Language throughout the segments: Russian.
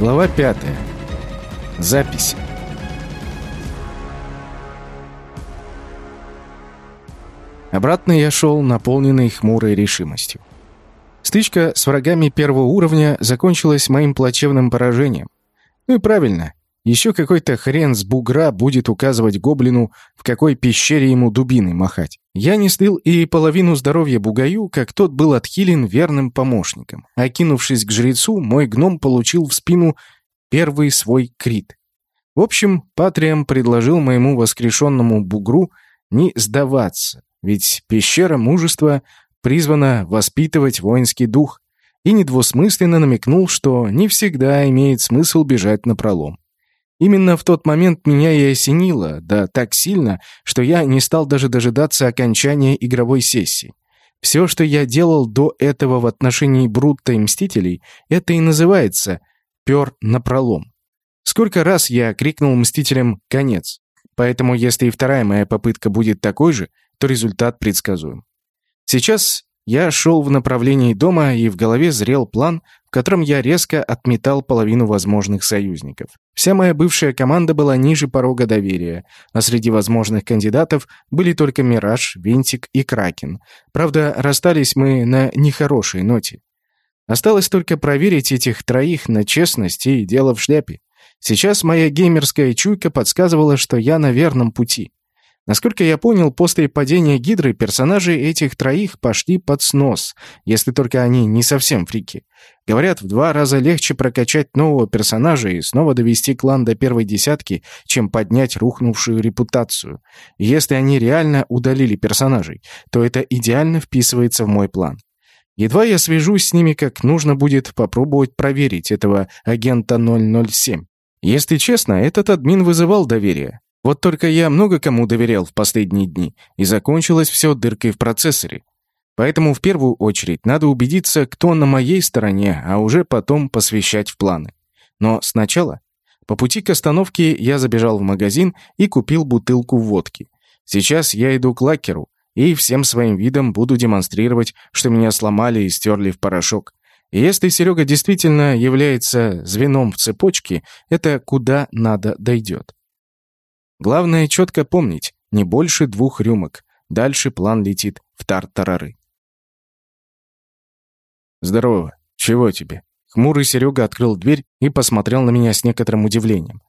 Глава 5. Запись. Обратно я шел, наполненный хмурой решимостью. Стычка с врагами первого уровня закончилась моим плачевным поражением. Ну и правильно, еще какой-то хрен с бугра будет указывать гоблину, в какой пещере ему дубиной махать. Я не стыл и половину здоровья бугаю, как тот был отхилен верным помощником. Окинувшись к жрецу, мой гном получил в спину первый свой крит. В общем, Патриам предложил моему воскрешенному бугру не сдаваться, ведь пещера мужества призвана воспитывать воинский дух, и недвусмысленно намекнул, что не всегда имеет смысл бежать на пролом. Именно в тот момент меня и осенило, да так сильно, что я не стал даже дожидаться окончания игровой сессии. Все, что я делал до этого в отношении Брутта и Мстителей, это и называется «пер напролом». Сколько раз я крикнул Мстителям «конец». Поэтому если и вторая моя попытка будет такой же, то результат предсказуем. Сейчас я шел в направлении дома, и в голове зрел план, в котором я резко отметал половину возможных союзников. Вся моя бывшая команда была ниже порога доверия, а среди возможных кандидатов были только Мираж, Винтик и Кракен. Правда, расстались мы на нехорошей ноте. Осталось только проверить этих троих на честность и дело в шляпе. Сейчас моя геймерская чуйка подсказывала, что я на верном пути. Насколько я понял, после падения Гидры персонажи этих троих пошли под снос, если только они не совсем фрики. Говорят, в два раза легче прокачать нового персонажа и снова довести клан до первой десятки, чем поднять рухнувшую репутацию. И если они реально удалили персонажей, то это идеально вписывается в мой план. Едва я свяжусь с ними, как нужно будет попробовать проверить этого агента 007. Если честно, этот админ вызывал доверие. Вот только я много кому доверял в последние дни, и закончилось все дыркой в процессоре. Поэтому в первую очередь надо убедиться, кто на моей стороне, а уже потом посвящать в планы. Но сначала... По пути к остановке я забежал в магазин и купил бутылку водки. Сейчас я иду к лакеру и всем своим видом буду демонстрировать, что меня сломали и стерли в порошок. И если Серега действительно является звеном в цепочке, это куда надо дойдет. Главное четко помнить, не больше двух рюмок. Дальше план летит в тартарары. «Здорово. Чего тебе?» Хмурый Серега открыл дверь и посмотрел на меня с некоторым удивлением.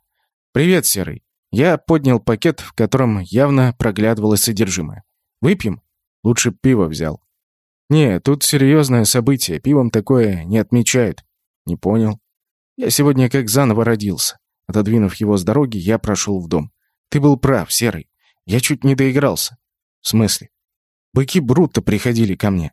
«Привет, Серый». Я поднял пакет, в котором явно проглядывалось содержимое. «Выпьем?» Лучше пиво взял. «Не, тут серьезное событие. Пивом такое не отмечают». «Не понял». Я сегодня как заново родился. Отодвинув его с дороги, я прошел в дом. Ты был прав, Серый. Я чуть не доигрался. В смысле? Быки Брутто приходили ко мне.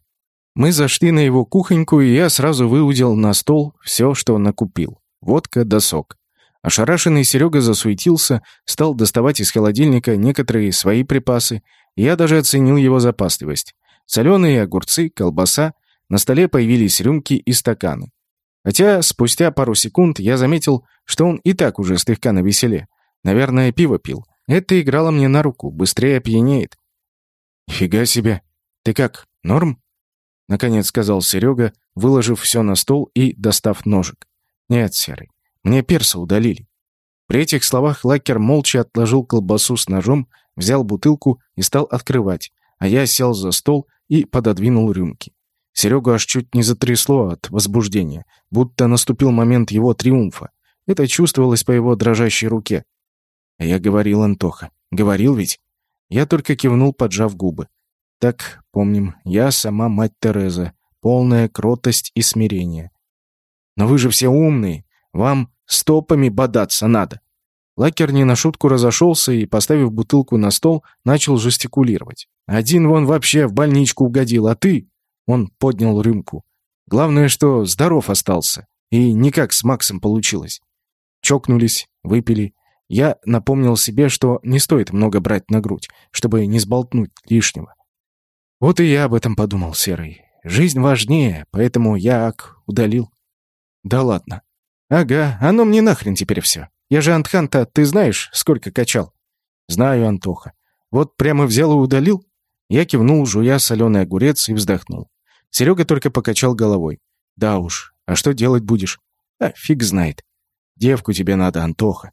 Мы зашли на его кухоньку, и я сразу выудил на стол все, что он накупил. Водка да сок. Ошарашенный Серега засуетился, стал доставать из холодильника некоторые свои припасы, я даже оценил его запасливость. Соленые огурцы, колбаса, на столе появились рюмки и стаканы. Хотя спустя пару секунд я заметил, что он и так уже слегка навеселе. Наверное, пиво пил. Это играло мне на руку, быстрее опьянеет. «Фига себе! Ты как, норм?» Наконец сказал Серега, выложив все на стол и достав ножик. «Нет, Серый, мне перса удалили». При этих словах Лакер молча отложил колбасу с ножом, взял бутылку и стал открывать, а я сел за стол и пододвинул рюмки. Серегу аж чуть не затрясло от возбуждения, будто наступил момент его триумфа. Это чувствовалось по его дрожащей руке. А я говорил, Антоха. Говорил ведь? Я только кивнул, поджав губы. Так, помним, я сама мать Тереза, полная кротость и смирение. Но вы же все умные, вам стопами бодаться надо. Лакер не на шутку разошелся и, поставив бутылку на стол, начал жестикулировать. «Один вон вообще в больничку угодил, а ты...» Он поднял рюмку. «Главное, что здоров остался. И никак с Максом получилось». Чокнулись, выпили, я напомнил себе, что не стоит много брать на грудь, чтобы не сболтнуть лишнего. Вот и я об этом подумал, Серый. Жизнь важнее, поэтому я ак удалил. Да ладно. Ага, оно мне нахрен теперь все. Я же Антханта, ты знаешь, сколько качал? Знаю, Антоха. Вот прямо взял и удалил? Я кивнул, жуя соленый огурец, и вздохнул. Серега только покачал головой. Да уж, а что делать будешь? А, фиг знает. Девку тебе надо, Антоха.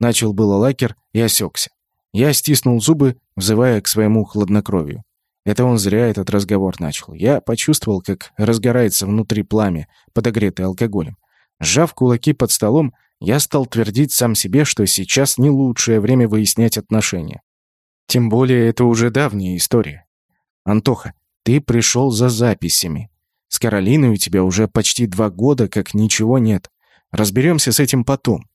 Начал было лакер и осекся. Я стиснул зубы, взывая к своему хладнокровию. Это он зря этот разговор начал. Я почувствовал, как разгорается внутри пламя, подогретое алкоголем. Сжав кулаки под столом, я стал твердить сам себе, что сейчас не лучшее время выяснять отношения. Тем более это уже давняя история. Антоха, ты пришел за записями. С Каролиной у тебя уже почти два года, как ничего нет. Разберемся с этим потом.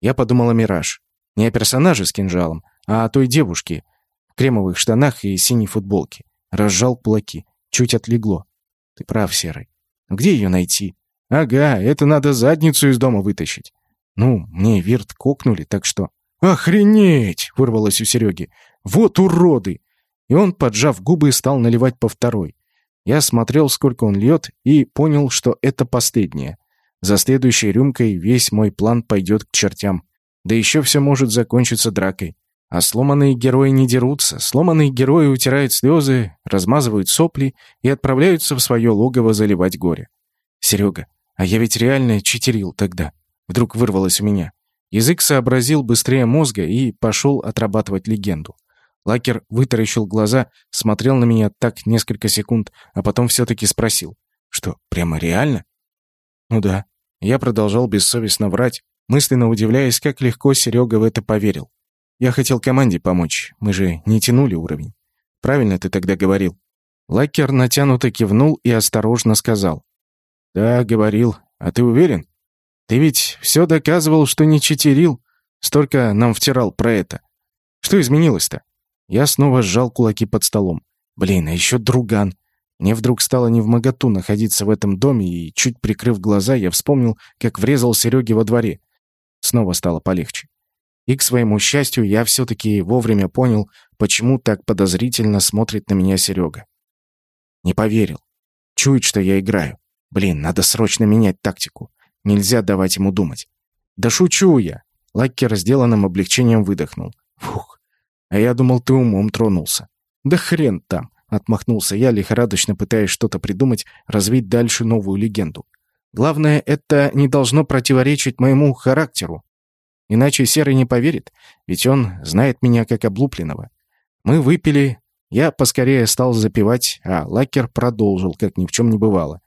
Я подумал о Мираж. Не о персонаже с кинжалом, а о той девушке в кремовых штанах и синей футболке. Разжал кулаки. Чуть отлегло. Ты прав, Серый. Где ее найти? Ага, это надо задницу из дома вытащить. Ну, мне вирт кокнули, так что... «Охренеть!» — вырвалось у Сереги. «Вот уроды!» И он, поджав губы, стал наливать по второй. Я смотрел, сколько он льет, и понял, что это последнее. За следующей рюмкой весь мой план пойдет к чертям. Да еще все может закончиться дракой. А сломанные герои не дерутся. Сломанные герои утирают слезы, размазывают сопли и отправляются в свое логово заливать горе. Серега, а я ведь реально читерил тогда. Вдруг вырвалось у меня. Язык сообразил быстрее мозга и пошел отрабатывать легенду. Лакер вытаращил глаза, смотрел на меня так несколько секунд, а потом все-таки спросил. «Что, прямо реально?» «Ну да». Я продолжал бессовестно врать, мысленно удивляясь, как легко Серега в это поверил. Я хотел команде помочь, мы же не тянули уровень. Правильно ты тогда говорил. Лакер натянуто кивнул и осторожно сказал. «Да, говорил. А ты уверен? Ты ведь все доказывал, что не читерил. Столько нам втирал про это. Что изменилось-то?» Я снова сжал кулаки под столом. «Блин, а еще друган. Мне вдруг стало невмоготу находиться в этом доме, и, чуть прикрыв глаза, я вспомнил, как врезал Сереге во дворе. Снова стало полегче. И, к своему счастью, я все-таки вовремя понял, почему так подозрительно смотрит на меня Серега. Не поверил. Чует, что я играю. Блин, надо срочно менять тактику. Нельзя давать ему думать. Да шучу я. Лаккер сделанным облегчением выдохнул. Фух. А я думал, ты умом тронулся. Да хрен там. Отмахнулся я, лихорадочно пытаясь что-то придумать, развить дальше новую легенду. Главное, это не должно противоречить моему характеру. Иначе Серый не поверит, ведь он знает меня как облупленного. Мы выпили, я поскорее стал запивать, а Лакер продолжил, как ни в чем не бывало.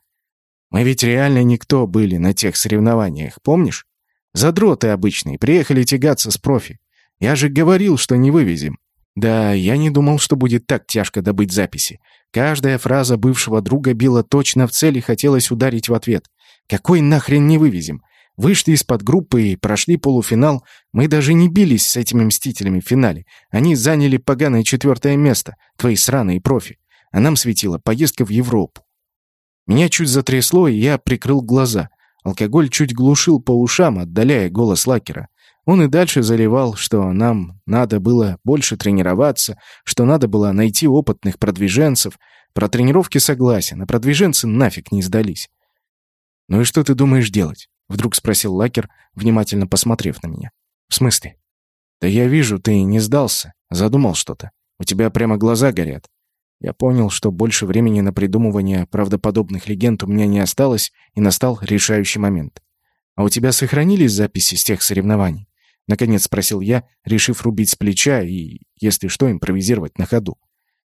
Мы ведь реально никто были на тех соревнованиях, помнишь? Задроты обычные, приехали тягаться с профи. Я же говорил, что не вывезем. Да, я не думал, что будет так тяжко добыть записи. Каждая фраза бывшего друга била точно в цель и хотелось ударить в ответ. Какой нахрен не вывезем? Вышли из-под группы и прошли полуфинал. Мы даже не бились с этими мстителями в финале. Они заняли поганое четвертое место, твои сраные профи. А нам светила поездка в Европу. Меня чуть затрясло, и я прикрыл глаза. Алкоголь чуть глушил по ушам, отдаляя голос лакера. Он и дальше заливал, что нам надо было больше тренироваться, что надо было найти опытных продвиженцев. Про тренировки согласен, а продвиженцы нафиг не сдались. «Ну и что ты думаешь делать?» — вдруг спросил Лакер, внимательно посмотрев на меня. «В смысле?» «Да я вижу, ты не сдался, задумал что-то. У тебя прямо глаза горят». Я понял, что больше времени на придумывание правдоподобных легенд у меня не осталось, и настал решающий момент. «А у тебя сохранились записи с тех соревнований?» Наконец спросил я, решив рубить с плеча и, если что, импровизировать на ходу.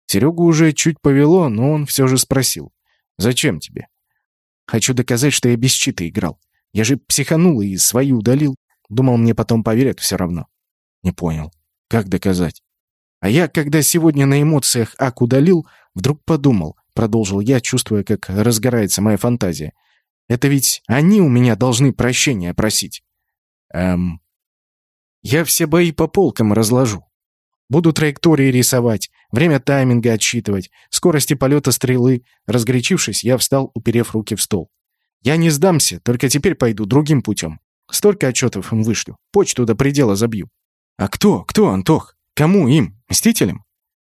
Серегу уже чуть повело, но он все же спросил. «Зачем тебе?» «Хочу доказать, что я без чита играл. Я же психанул и свои удалил. Думал, мне потом поверят все равно». «Не понял. Как доказать?» «А я, когда сегодня на эмоциях Ак удалил, вдруг подумал», — продолжил я, чувствуя, как разгорается моя фантазия. «Это ведь они у меня должны прощения просить». «Эм...» Я все бои по полкам разложу. Буду траектории рисовать, время тайминга отсчитывать, скорости полета стрелы. Разгорячившись, я встал, уперев руки в стол. Я не сдамся, только теперь пойду другим путем. Столько отчетов им вышлю. Почту до предела забью. А кто? Кто, Антох? Кому им? Мстителям?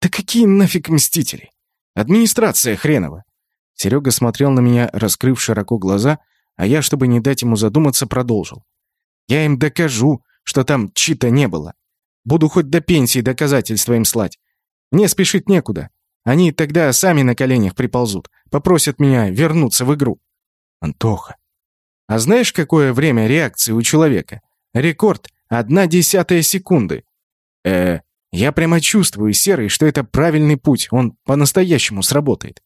Да какие нафиг мстители? Администрация хренова. Серега смотрел на меня, раскрыв широко глаза, а я, чтобы не дать ему задуматься, продолжил. Я им докажу, что там чита не было. Буду хоть до пенсии доказательства им слать. Мне спешить некуда. Они тогда сами на коленях приползут, попросят меня вернуться в игру. Антоха. А знаешь, какое время реакции у человека? Рекорд — одна десятая секунды. Э, я прямо чувствую, Серый, что это правильный путь, он по-настоящему сработает.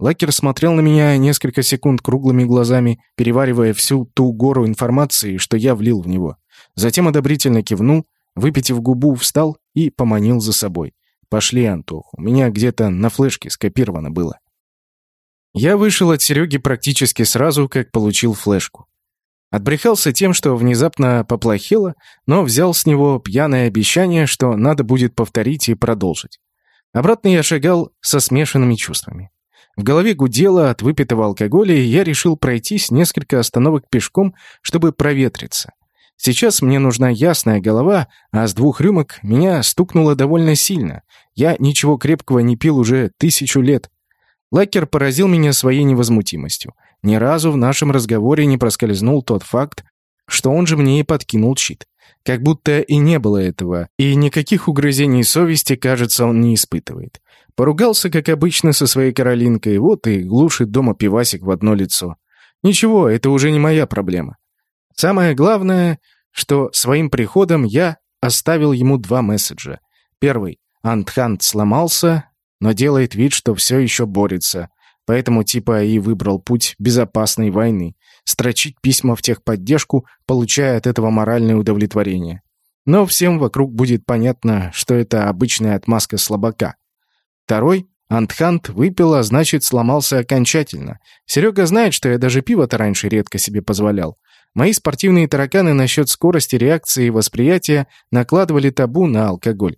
Лакер смотрел на меня несколько секунд круглыми глазами, переваривая всю ту гору информации, что я влил в него. Затем одобрительно кивнул, выпитив губу, встал и поманил за собой. «Пошли, Антох, у меня где-то на флешке скопировано было». Я вышел от Сереги практически сразу, как получил флешку. Отбрехался тем, что внезапно поплохело, но взял с него пьяное обещание, что надо будет повторить и продолжить. Обратно я шагал со смешанными чувствами. В голове гудело от выпитого алкоголя, и я решил пройтись несколько остановок пешком, чтобы проветриться. Сейчас мне нужна ясная голова, а с двух рюмок меня стукнуло довольно сильно. Я ничего крепкого не пил уже тысячу лет. Лакер поразил меня своей невозмутимостью. Ни разу в нашем разговоре не проскользнул тот факт, что он же мне и подкинул чит. Как будто и не было этого, и никаких угрызений совести, кажется, он не испытывает. Поругался, как обычно, со своей Каролинкой, вот и глушит дома пивасик в одно лицо. Ничего, это уже не моя проблема. Самое главное, что своим приходом я оставил ему два месседжа. Первый. Антхант сломался, но делает вид, что все еще борется. Поэтому типа и выбрал путь безопасной войны. Строчить письма в техподдержку, получая от этого моральное удовлетворение. Но всем вокруг будет понятно, что это обычная отмазка слабака. Второй Антхант выпил, а значит, сломался окончательно. Серега знает, что я даже пиво-то раньше редко себе позволял. Мои спортивные тараканы насчет скорости реакции и восприятия накладывали табу на алкоголь.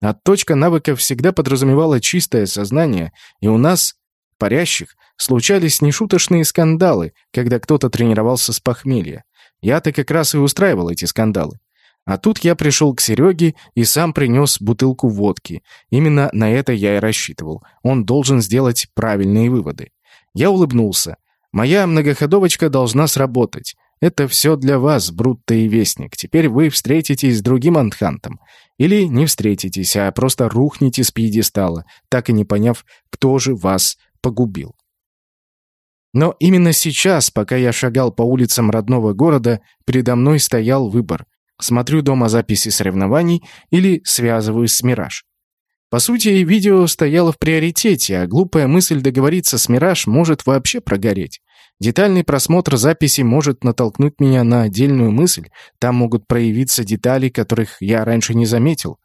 Отточка навыков всегда подразумевала чистое сознание, и у нас, парящих, случались нешуточные скандалы, когда кто-то тренировался с похмелья. Я-то как раз и устраивал эти скандалы. А тут я пришел к Сереге и сам принес бутылку водки. Именно на это я и рассчитывал. Он должен сделать правильные выводы. Я улыбнулся. Моя многоходовочка должна сработать. Это все для вас, Брутто и Вестник. Теперь вы встретитесь с другим Антхантом. Или не встретитесь, а просто рухнете с пьедестала, так и не поняв, кто же вас погубил. Но именно сейчас, пока я шагал по улицам родного города, передо мной стоял выбор смотрю дома записи соревнований или связываюсь с «Мираж». По сути, видео стояло в приоритете, а глупая мысль договориться с «Мираж» может вообще прогореть. Детальный просмотр записи может натолкнуть меня на отдельную мысль, там могут проявиться детали, которых я раньше не заметил.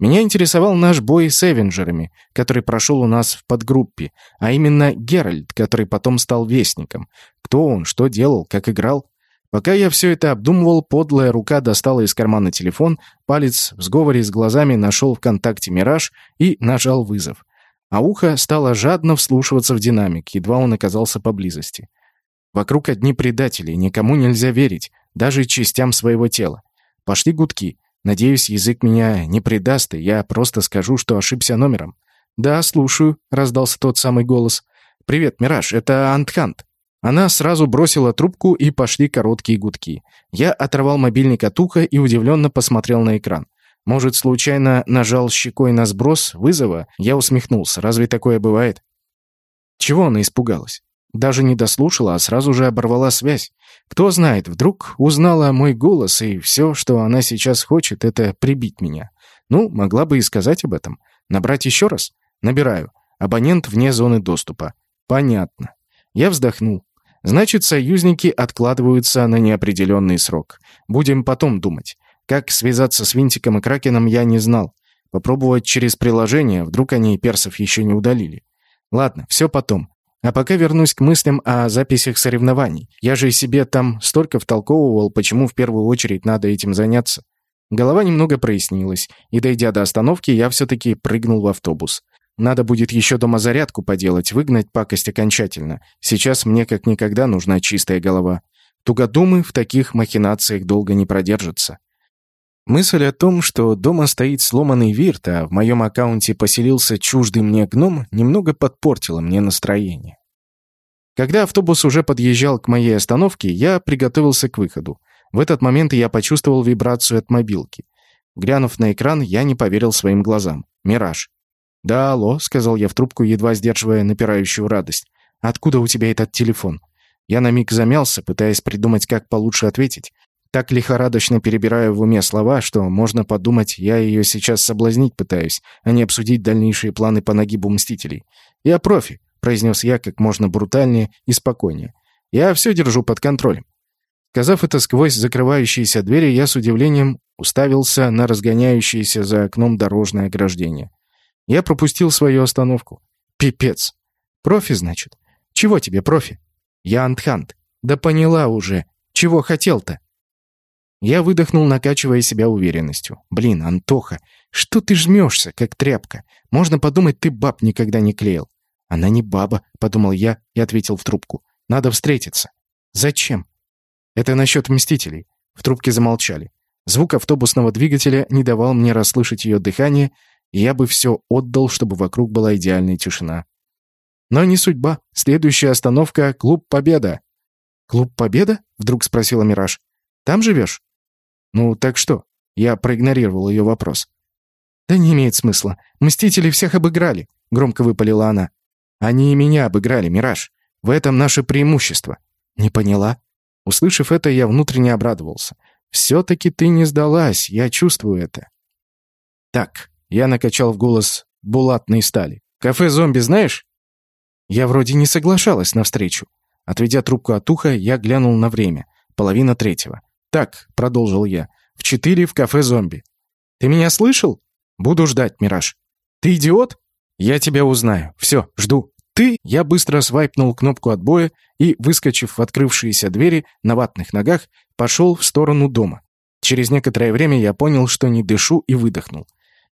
Меня интересовал наш бой с Эвенджерами, который прошел у нас в подгруппе, а именно Геральт, который потом стал Вестником. Кто он, что делал, как играл. Пока я все это обдумывал, подлая рука достала из кармана телефон, палец в сговоре с глазами нашел ВКонтакте «Мираж» и нажал вызов. А ухо стало жадно вслушиваться в динамик, едва он оказался поблизости. Вокруг одни предатели, никому нельзя верить, даже частям своего тела. Пошли гудки. Надеюсь, язык меня не предаст, и я просто скажу, что ошибся номером. «Да, слушаю», — раздался тот самый голос. «Привет, Мираж, это Антхант». Она сразу бросила трубку, и пошли короткие гудки. Я оторвал мобильник от уха и удивленно посмотрел на экран. Может, случайно нажал щекой на сброс вызова? Я усмехнулся. Разве такое бывает? Чего она испугалась? Даже не дослушала, а сразу же оборвала связь. Кто знает, вдруг узнала мой голос, и все, что она сейчас хочет, это прибить меня. Ну, могла бы и сказать об этом. Набрать еще раз? Набираю. Абонент вне зоны доступа. Понятно. Я вздохнул. Значит, союзники откладываются на неопределенный срок. Будем потом думать. Как связаться с Винтиком и Кракеном, я не знал. Попробовать через приложение, вдруг они персов еще не удалили. Ладно, все потом. А пока вернусь к мыслям о записях соревнований. Я же себе там столько втолковывал, почему в первую очередь надо этим заняться. Голова немного прояснилась, и, дойдя до остановки, я все-таки прыгнул в автобус. Надо будет еще дома зарядку поделать, выгнать пакость окончательно. Сейчас мне как никогда нужна чистая голова. Тугодумы в таких махинациях долго не продержатся. Мысль о том, что дома стоит сломанный вирт, а в моем аккаунте поселился чуждый мне гном, немного подпортила мне настроение. Когда автобус уже подъезжал к моей остановке, я приготовился к выходу. В этот момент я почувствовал вибрацию от мобилки. Глянув на экран, я не поверил своим глазам. «Мираж». «Да, алло», — сказал я в трубку, едва сдерживая напирающую радость. «Откуда у тебя этот телефон?» Я на миг замялся, пытаясь придумать, как получше ответить. Так лихорадочно перебираю в уме слова, что можно подумать, я ее сейчас соблазнить пытаюсь, а не обсудить дальнейшие планы по нагибу Мстителей. «Я профи», — произнес я как можно брутальнее и спокойнее. «Я все держу под контролем». Сказав это сквозь закрывающиеся двери, я с удивлением уставился на разгоняющееся за окном дорожное ограждение. Я пропустил свою остановку. Пипец. Профи, значит? Чего тебе, профи? Я Антхант. Да поняла уже. Чего хотел-то? Я выдохнул, накачивая себя уверенностью. Блин, Антоха, что ты жмешься, как тряпка? Можно подумать, ты баб никогда не клеил. Она не баба, подумал я и ответил в трубку. Надо встретиться. Зачем? Это насчет Мстителей. В трубке замолчали. Звук автобусного двигателя не давал мне расслышать ее дыхание, и я бы все отдал, чтобы вокруг была идеальная тишина. Но не судьба. Следующая остановка — Клуб Победа. «Клуб Победа?» — вдруг спросила Мираж. «Там живешь?» «Ну, так что?» Я проигнорировал ее вопрос. «Да не имеет смысла. Мстители всех обыграли», — громко выпалила она. «Они и меня обыграли, Мираж. В этом наше преимущество». «Не поняла?» Услышав это, я внутренне обрадовался. «Все-таки ты не сдалась, я чувствую это». «Так», — я накачал в голос булатной стали. «Кафе «Зомби» знаешь?» Я вроде не соглашалась на встречу. Отведя трубку от уха, я глянул на время. Половина третьего. «Так», — продолжил я, — «в четыре в кафе «Зомби». «Ты меня слышал?» «Буду ждать, Мираж». «Ты идиот?» «Я тебя узнаю. Все, жду». «Ты?» Я быстро свайпнул кнопку отбоя и, выскочив в открывшиеся двери на ватных ногах, пошел в сторону дома. Через некоторое время я понял, что не дышу, и выдохнул.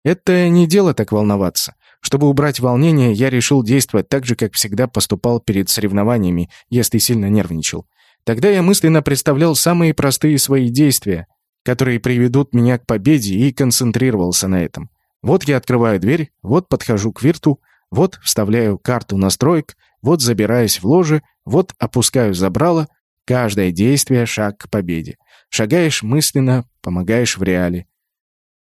Это не дело так волноваться. Чтобы убрать волнение, я решил действовать так же, как всегда поступал перед соревнованиями, если сильно нервничал. Тогда я мысленно представлял самые простые свои действия, которые приведут меня к победе, и концентрировался на этом. Вот я открываю дверь, вот подхожу к вирту, вот вставляю карту настроек, вот забираюсь в ложе, вот опускаю забрало. Каждое действие — шаг к победе. Шагаешь мысленно, помогаешь в реале.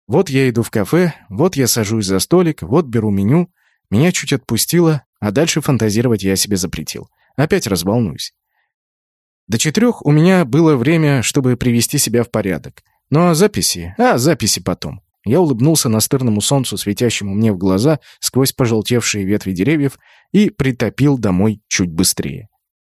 Вот я иду в кафе, вот я сажусь за столик, вот беру меню. Меня чуть отпустило, а дальше фантазировать я себе запретил. Опять разволнуюсь. До четырех у меня было время, чтобы привести себя в порядок. А записи? А, записи потом. Я улыбнулся настырному солнцу, светящему мне в глаза сквозь пожелтевшие ветви деревьев, и притопил домой чуть быстрее.